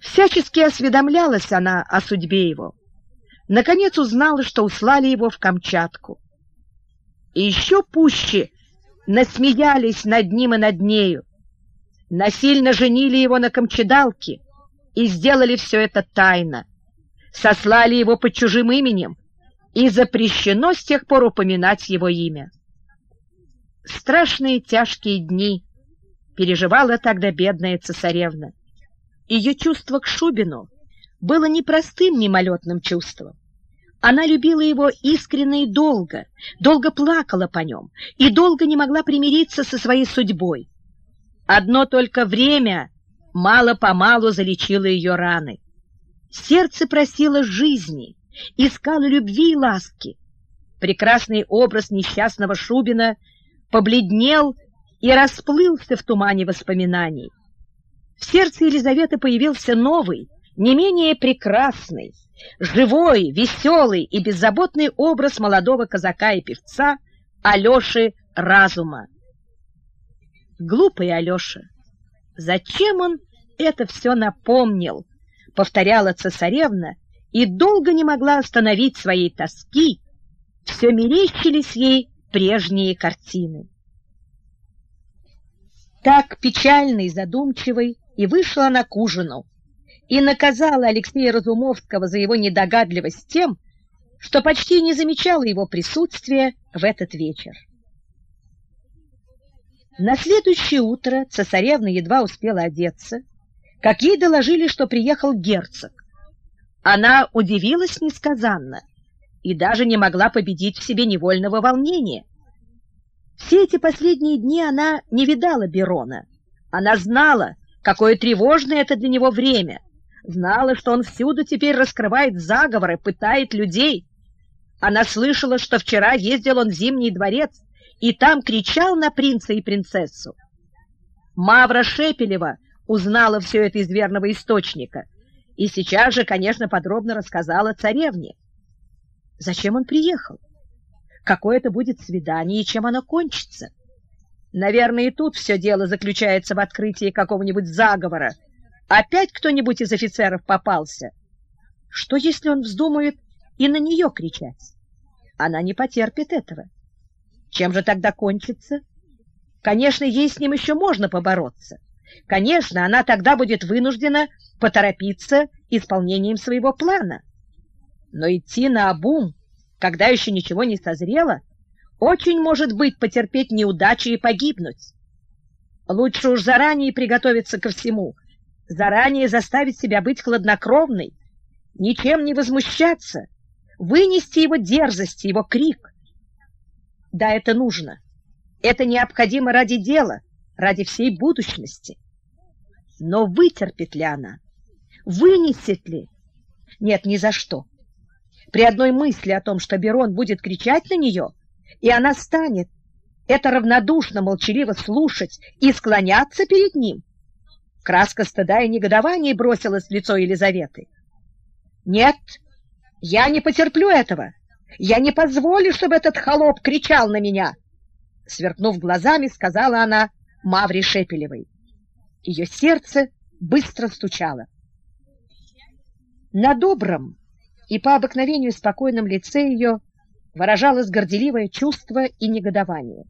Всячески осведомлялась она о судьбе его. Наконец узнала, что услали его в Камчатку. И еще пуще насмеялись над ним и над нею. Насильно женили его на Камчедалке и сделали все это тайно. Сослали его под чужим именем, и запрещено с тех пор упоминать его имя. Страшные тяжкие дни переживала тогда бедная цесаревна. Ее чувство к Шубину было непростым мимолетным чувством. Она любила его искренне и долго, долго плакала по нем и долго не могла примириться со своей судьбой. Одно только время мало-помалу залечило ее раны. Сердце просило жизни, искало любви и ласки. Прекрасный образ несчастного Шубина побледнел и расплылся в тумане воспоминаний. В сердце Елизаветы появился новый, не менее прекрасный, живой, веселый и беззаботный образ молодого казака и певца Алеши Разума. Глупый Алеша! Зачем он это все напомнил? Повторяла цесаревна и долго не могла остановить своей тоски. Все мерещились ей прежние картины. Так печальной, и задумчивой и вышла она к ужину и наказала Алексея Разумовского за его недогадливость тем, что почти не замечала его присутствия в этот вечер. На следующее утро цесаревна едва успела одеться, как ей доложили, что приехал герцог. Она удивилась несказанно и даже не могла победить в себе невольного волнения. Все эти последние дни она не видала Берона. Она знала, какое тревожное это для него время, знала, что он всюду теперь раскрывает заговоры, пытает людей. Она слышала, что вчера ездил он в Зимний дворец и там кричал на принца и принцессу. Мавра Шепелева узнала все это из верного источника и сейчас же, конечно, подробно рассказала царевне. Зачем он приехал? Какое это будет свидание и чем оно кончится? Наверное, и тут все дело заключается в открытии какого-нибудь заговора. Опять кто-нибудь из офицеров попался. Что, если он вздумает и на нее кричать? Она не потерпит этого. Чем же тогда кончится? Конечно, ей с ним еще можно побороться. Конечно, она тогда будет вынуждена поторопиться исполнением своего плана. Но идти на обум, когда еще ничего не созрело, очень может быть потерпеть неудачи и погибнуть. Лучше уж заранее приготовиться ко всему, заранее заставить себя быть хладнокровной, ничем не возмущаться, вынести его дерзость, его крик. Да, это нужно. Это необходимо ради дела, ради всей будущности. Но вытерпит ли она? Вынесет ли? Нет, ни за что. При одной мысли о том, что Берон будет кричать на нее, и она станет это равнодушно, молчаливо слушать и склоняться перед ним, краска стыда и негодования бросилась в лицо Елизаветы. «Нет, я не потерплю этого. Я не позволю, чтобы этот холоп кричал на меня!» Сверкнув глазами, сказала она Мавре Шепелевой. Ее сердце быстро стучало. На добром и по обыкновению спокойном лице ее выражалось горделивое чувство и негодование.